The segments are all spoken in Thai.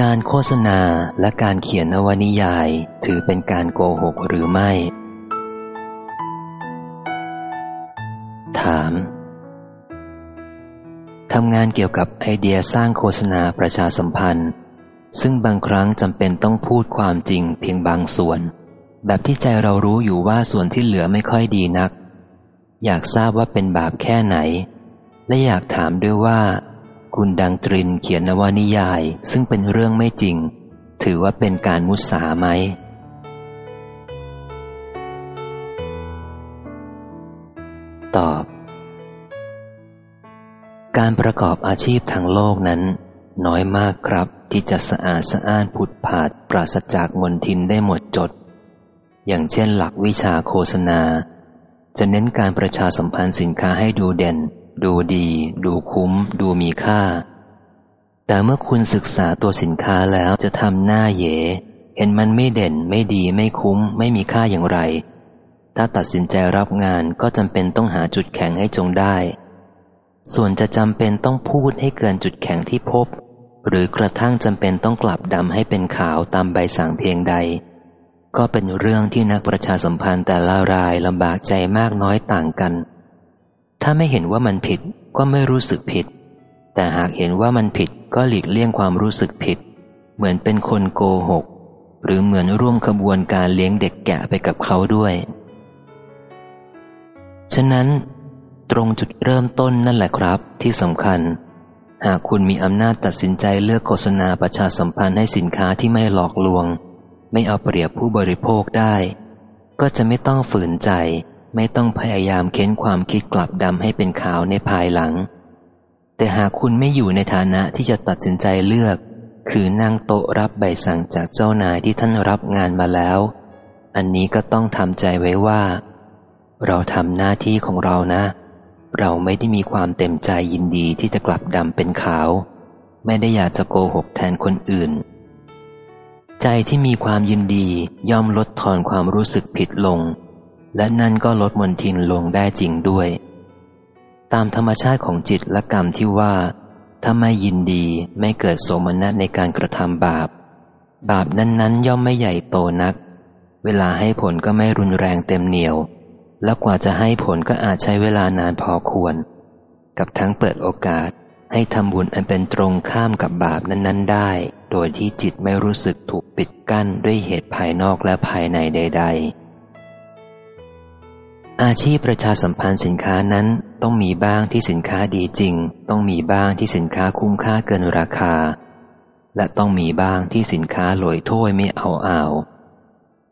งานโฆษณาและการเขียนนวนิยายถือเป็นการโกหกหรือไม่ ถามทำงานเกี่ยวกับไอเดียสร้างโฆษณาประชาสัมพันธ์ ซึ่งบางครั้งจำเป็นต้องพูดความจริงเพียงบางส่วน แบบที่ใจเรารู้อยู่ว่าส่วนที่เหลือไม่ค่อยดีนัก อยากทราบว่าเป็นบาปแค่ไหน และอยากถามด้วยว่า คุณดังตรินเขียนนวนิยาย ซึ่งเป็นเรื่องไม่จริง ถือว่าเป็นการมุสาไหม ตอบ การประกอบอาชีพทางโลกนั้น น้อยมากครับที่จะสะอาดสะอ้านผุดผาดปราศจากมนทินได้หมดจด อย่างเช่นหลักวิชาโฆษณา จะเน้นการประชาสัมพันธ์สินค้าให้ดูเด่น ดูดี ดูคุ้ม ดูมีค่า แต่เมื่อคุณศึกษาตัวสินค้าแล้วจะทำหน้าเยเห็นมันไม่เด่นไม่ดีไม่คุ้ม ไม่มีค่าอย่างไร ถ้าตัดสินใจรับงานก็จำเป็นต้องหาจุดแข็งให้จงได้ ส่วนจะจำเป็นต้องพูดให้เกินจุดแข็งที่พบ หรือกระทั่งจำเป็นต้องกลับดำให้เป็นขาวตามใบสั่งเพียงใด ก็เป็นเรื่องที่นักประชาสัมพันธ์แต่ละรายลำบากใจมากน้อยต่างกัน ถ้าไม่เห็นว่ามันผิดก็ไม่รู้สึกผิด แต่หากเห็นว่ามันผิดก็หลีกเลี่ยงความรู้สึกผิด เหมือนเป็นคนโกหก หรือเหมือนร่วมขบวนการเลี้ยงเด็กแกะไปกับเขาด้วย ฉะนั้นตรงจุดเริ่มต้นนั่นแหละครับที่สำคัญ หากคุณมีอำนาจตัดสินใจเลือกโฆษณาประชาสัมพันธ์ให้สินค้าที่ไม่หลอกลวง ไม่เอาเปรียบผู้บริโภคได้ ก็จะไม่ต้องฝืนใจ ไม่ต้องพยายามเค้นความคิดกลับดำให้เป็นขาวในภายหลัง แต่หากคุณไม่อยู่ในฐานะที่จะตัดสินใจเลือก คือนั่งโต๊ะรับใบสั่งจากเจ้านายที่ท่านรับงานมาแล้ว อันนี้ก็ต้องทำใจไว้ว่า เราทำหน้าที่ของเรานะ เราไม่ได้มีความเต็มใจยินดีที่จะกลับดำเป็นขาว ไม่ได้อยากจะโกหกแทนคนอื่น ใจที่มีความยินดีย่อมลดทอนความรู้สึกผิดลง และนั่นก็ลดมนทินลงได้จริงด้วย ตามธรรมชาติของจิตและกรรมที่ว่า ถ้าไม่ยินดีไม่เกิดโสมนัสในการกระทำบาป บาปนั้นๆ ย่อมไม่ใหญ่โตนัก เวลาให้ผลก็ไม่รุนแรงเต็มเหนียว แล้วกว่าจะให้ผลก็อาจใช้เวลานานพอควร กับทั้งเปิดโอกาสให้ทำบุญอันเป็นตรงข้ามกับบาปนั้น ๆ ได้ โดยที่จิตไม่รู้สึกถูกปิดกั้นด้วยเหตุภายนอกและภายในใด ๆ อาชีพประชาสัมพันธ์สินค้านั้นต้องมีบ้างที่สินค้าดีจริง ต้องมีบ้างที่สินค้าคุ้มค่าเกินราคา และต้องมีบ้างที่สินค้าลอยถ้วยไม่เอาเอา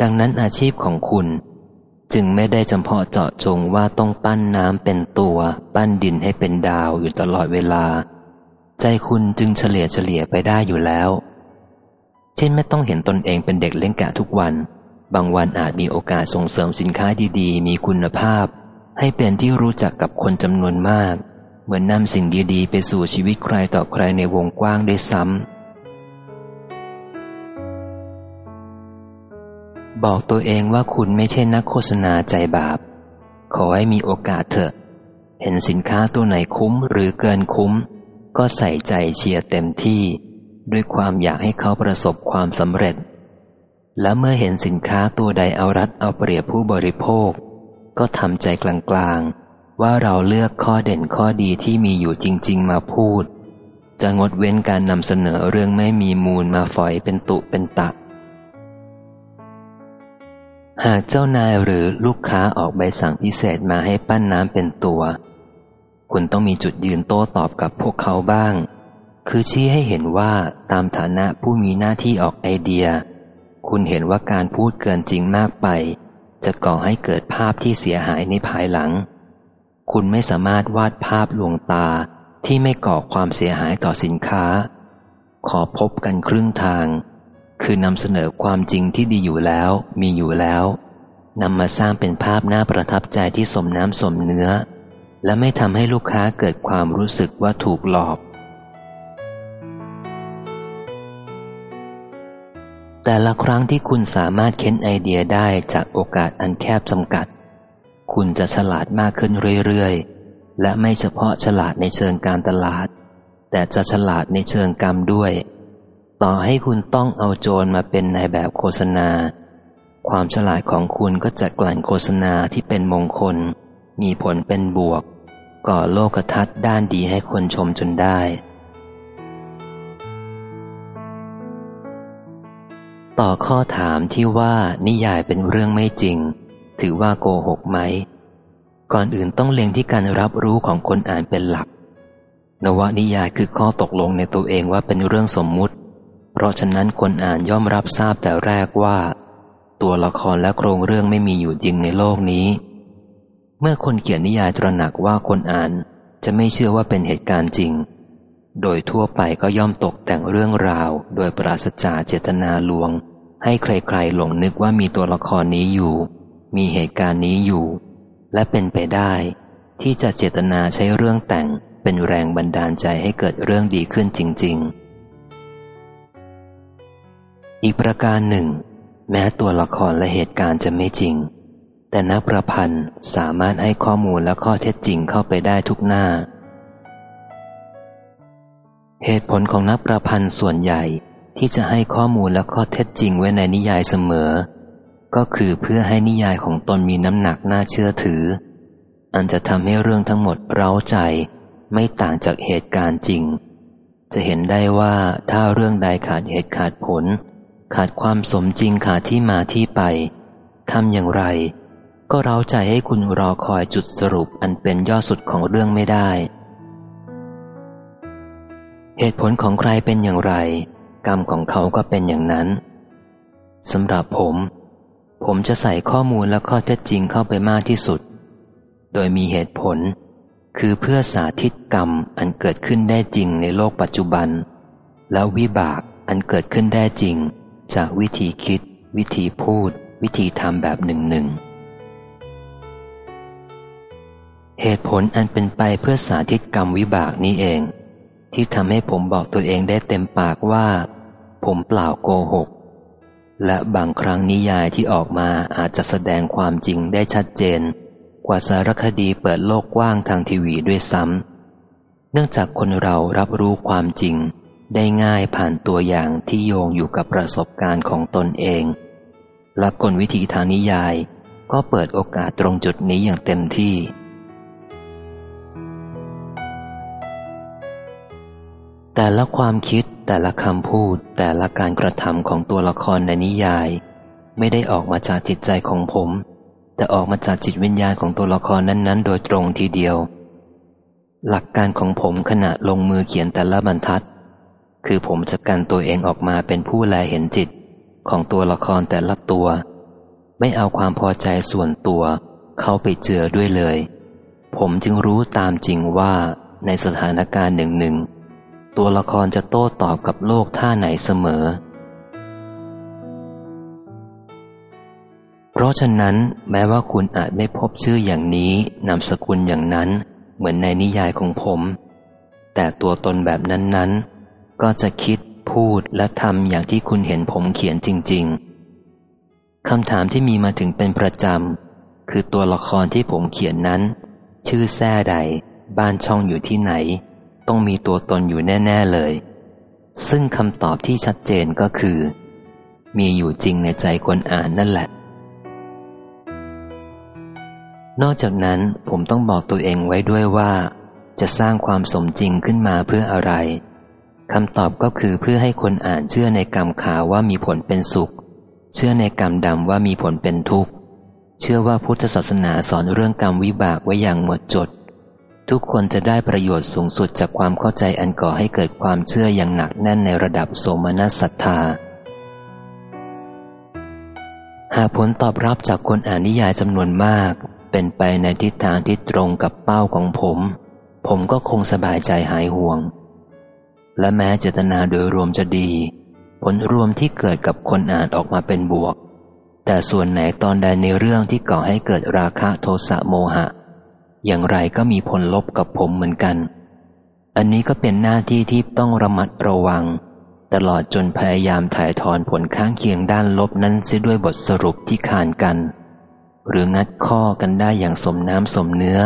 ดังนั้นอาชีพของคุณ จึงไม่ได้จำเพาะเจาะจงว่าต้องปั้นน้ำเป็นตัว ปั้นดินให้เป็นดาวอยู่ตลอดเวลา ใจคุณจึงเฉลี่ยเฉลี่ยไปได้อยู่แล้ว เช่นไม่ต้องเห็นตนเองเป็นเด็กเล่นแกะทุกวัน บางวันอาจมีโอกาสส่งเสริมสินค้าดีๆ มีคุณภาพ ให้เป็นที่รู้จักกับคนจำนวนมาก เหมือนนำสิ่งดีๆ ไปสู่ชีวิตใครต่อใครในวงกว้างได้ซ้ำ บอกตัวเองว่าคุณไม่ใช่นักโฆษณาใจบาป ขอให้มีโอกาสเถอะ เห็นสินค้าตัวไหนคุ้มหรือเกินคุ้ม ก็ใส่ใจเชียร์เต็มที่ ด้วยความอยากให้เขาประสบความสำเร็จ และเมื่อเห็นสินค้าตัวใดเอารัดเอาเปรียบผู้บริโภค ก็ทำใจกลางๆ ว่าเราเลือกข้อเด่นข้อดีที่มีอยู่จริง ๆ มาพูด จะงดเว้นการนำเสนอเรื่องไม่มีมูลมาฝอยเป็นตุเป็นตะ หากเจ้านายหรือลูกค้าออกใบสั่งพิเศษมาให้ปั้นน้ำเป็นตัว คุณต้องมีจุดยืนโต้ตอบกับพวกเขาบ้าง คือชี้ให้เห็นว่าตามฐานะผู้มีหน้าที่ออกไอเดีย คุณเห็นว่าการพูดเกินจริงมากไป จะก่อให้เกิดภาพที่เสียหายในภายหลัง คุณไม่สามารถวาดภาพลวงตาที่ไม่ก่อความเสียหายต่อสินค้า ขอพบกันครึ่งทาง คือนำเสนอความจริงที่ดีอยู่แล้ว มีอยู่แล้วนำมาสร้างเป็นภาพน่าประทับใจที่สมน้ำสมเนื้อ และไม่ทำให้ลูกค้าเกิดความรู้สึกว่าถูกหลอก แต่ละครั้งที่คุณสามารถเค้นไอเดียได้จากโอกาสอันแคบจำกัด คุณจะฉลาดมากขึ้นเรื่อยๆ และไม่เฉพาะฉลาดในเชิงการตลาด แต่จะฉลาดในเชิงกรรมด้วย ต่อให้คุณต้องเอาโจรมาเป็นนายแบบโฆษณา ความฉลาดของคุณก็จะกลั่นโฆษณาที่เป็นมงคล มีผลเป็นบวก ก่อโลกทัศน์ด้านดีให้คนชมจนได้ ต่อข้อถามที่ว่านิยายเป็นเรื่องไม่จริง ถือว่าโกหกไหม ก่อนอื่นต้องเล็งที่การรับรู้ของคนอ่านเป็นหลัก นวนิยายคือข้อตกลงในตัวเองว่าเป็นเรื่องสมมุติ เพราะฉะนั้นคนอ่านย่อมรับทราบแต่แรกว่า ตัวละครและโครงเรื่องไม่มีอยู่จริงในโลกนี้ เมื่อคนเขียนนิยายตระหนักว่าคนอ่านจะไม่เชื่อว่าเป็นเหตุการณ์จริง โดยทั่วไปก็ย่อมตกแต่งเรื่องราว โดยปราศจากเจตนาลวง ให้ใครๆหลงนึกว่ามีตัวละครนี้อยู่ มีเหตุการณ์นี้อยู่ และเป็นไปได้ ที่จะเจตนาใช้เรื่องแต่งเป็นแรงบันดาลใจให้เกิดเรื่องดีขึ้นจริง ๆ อีกประการหนึ่ง แม้ตัวละครและเหตุการณ์จะไม่จริง แต่นักประพันธ์สามารถให้ข้อมูลและข้อเท็จจริงเข้าไปได้ทุกหน้า เหตุผลของนักประพันธ์ส่วนใหญ่ที่จะให้ข้อมูลและข้อเท็จจริงไว้ในนิยายเสมอ ก็คือเพื่อให้นิยายของตนมีน้ำหนักน่าเชื่อถือ อันจะทำให้เรื่องทั้งหมดเร้าใจ ไม่ต่างจากเหตุการณ์จริง จะเห็นได้ว่าถ้าเรื่องใดขาดเหตุขาดผล ขาดความสมจริงขาดที่มาที่ไปทำอย่างไร ก็เร้าใจให้คุณรอคอยจุดสรุปอันเป็นยอดสุดของเรื่องไม่ได้ เหตุผลของใครเป็นอย่างไร กรรมของเขาก็เป็นอย่างนั้นสำหรับผม ผมจะใส่ข้อมูลและข้อเท็จจริงเข้าไปมากที่สุด โดยมีเหตุผล คือเพื่อสาธิตกรรมอันเกิดขึ้นได้จริงในโลกปัจจุบัน แล้ววิบากอันเกิดขึ้นได้จริง จากวิธีคิด วิธีพูด วิธีทำแบบหนึ่งหนึ่งเหตุผลอันเป็นไปเพื่อสาธิตกรรมวิบากนี้เอง ที่ทำให้ผมบอกตัวเองได้เต็มปากว่า ผมเปล่าโกหก และบางครั้งนิยายที่ออกมาอาจจะแสดงความจริงได้ชัดเจน กว่าสารคดีเปิดโลกกว้างทางทีวีด้วยซ้ำเนื่องจากคนเรารับรู้ความจริง ได้ง่ายผ่านตัวอย่างที่โยงอยู่กับประสบการณ์ของตนเอง และกลวิธีทางนิยาย ก็เปิดโอกาสตรงจุดนี้อย่างเต็มที่ แต่ละความคิดแต่ละคำพูด แต่ละการกระทำของตัวละครในนิยาย ไม่ได้ออกมาจากจิตใจของผม แต่ออกมาจากจิตวิญญาณของตัวละครนั้นๆ โดยตรงทีเดียว หลักการของผมขณะลงมือเขียนแต่ละบรรทัด คือผมจะกันตัวเองออกมาเป็นผู้แลเห็นจิต ของตัวละครแต่ละตัว ไม่เอาความพอใจส่วนตัว เข้าไปเจือด้วยเลย ผมจึงรู้ตามจริงว่าในสถานการณ์หนึ่งหนึ่ง ตัวละครจะโต้ตอบกับโลกท่าไหนเสมอ เพราะฉะนั้นแม้ว่าคุณอาจไม่พบชื่ออย่างนี้นามสกุลอย่างนั้น เหมือนในนิยายของผม แต่ตัวตนแบบนั้นๆ ก็จะคิดพูดและทำอย่างที่คุณเห็นผมเขียนจริง ๆคำถามที่มีมาถึงเป็นประจำคือตัวละครที่ผมเขียนนั้น ชื่อแท้ใด บ้านช่องอยู่ที่ไหน ต้องมีตัวตนอยู่แน่ ๆเลย ซึ่งคำตอบที่ชัดเจนก็คือ มีอยู่จริงในใจคนอ่านนั่นแหละ นอกจากนั้นผมต้องบอกตัวเองไว้ด้วยว่า จะสร้างความสมจริงขึ้นมาเพื่ออะไรคำตอบก็คือเพื่อให้คนอ่านเชื่อในกรรมขาวว่ามีผลเป็นสุข เชื่อในกรรมดำว่ามีผลเป็นทุกข์ เชื่อว่าพุทธศาสนาสอนเรื่องกรรมวิบากไว้อย่างหมดจด ทุกคนจะได้ประโยชน์สูงสุดจากความเข้าใจอันก่อให้เกิดความเชื่ออย่างหนักแน่นในระดับโสมนัสศรัทธา หากผลตอบรับจากคนอ่านนิยายจำนวนมาก เป็นไปในทิศทางที่ตรงกับเป้าของผม ผมก็คงสบายใจหายห่วง และแม้เจตนาโดยรวมจะดี ผลรวมที่เกิดกับคนอ่านออกมาเป็นบวก แต่ส่วนไหนตอนใดในเรื่องที่ก่อให้เกิดราคะโทสะโมหะ อย่างไรก็มีผลลบกับผมเหมือนกัน อันนี้ก็เป็นหน้าที่ที่ต้องระมัดระวัง ตลอดจนพยายามถ่ายถอนผลข้างเคียงด้านลบนั้นเสียด้วยบทสรุปที่ขานกัน หรืองัดข้อกันได้อย่างสมน้ำสมเนื้อ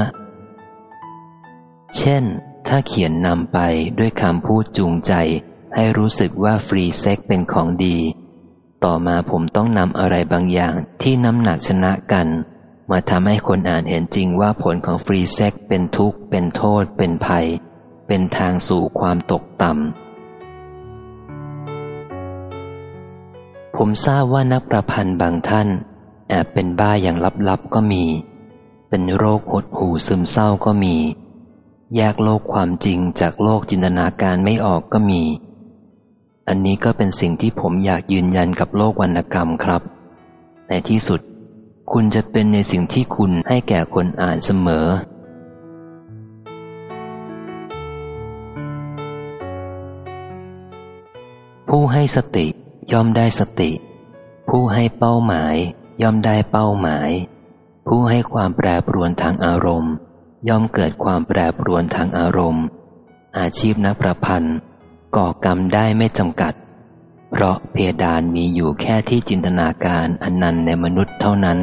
เช่น ถ้าเขียนนำไปด้วยคำพูดจูงใจ ให้รู้สึกว่า free sex เป็นของดี ต่อมาผมต้องนำอะไรบางอย่างที่น้ำหนักชนะกัน มาทำให้คนอ่านเห็นจริงว่าผลของ free sex เป็นทุกข์ เป็นโทษ เป็นภัย เป็นทางสู่ความตกต่ำ ผมทราบว่านักประพันธ์บางท่าน แอบเป็นบ้าอย่างลับๆก็มี เป็นโรคหดหูซึมเศร้าก็มี แยกโลกความจริงจากโลกจินตนาการไม่ออกก็มี อันนี้ก็เป็นสิ่งที่ผมอยากยืนยันกับโลกวรรณกรรมครับ ในที่สุด คุณจะเป็นในสิ่งที่คุณให้แก่คนอ่านเสมอ ผู้ให้สติย่อมได้สติ ผู้ให้เป้าหมาย ย่อมได้เป้าหมาย ผู้ให้ความแปรปรวนทางอารมณ์ ย่อมเกิดความแปรปรวนทางอารมณ์ อาชีพนักประพันธ์ก่อกรรมได้ไม่จำกัด เพราะเพดานมีอยู่แค่ที่จินตนาการอันนันในมนุษย์เท่านั้น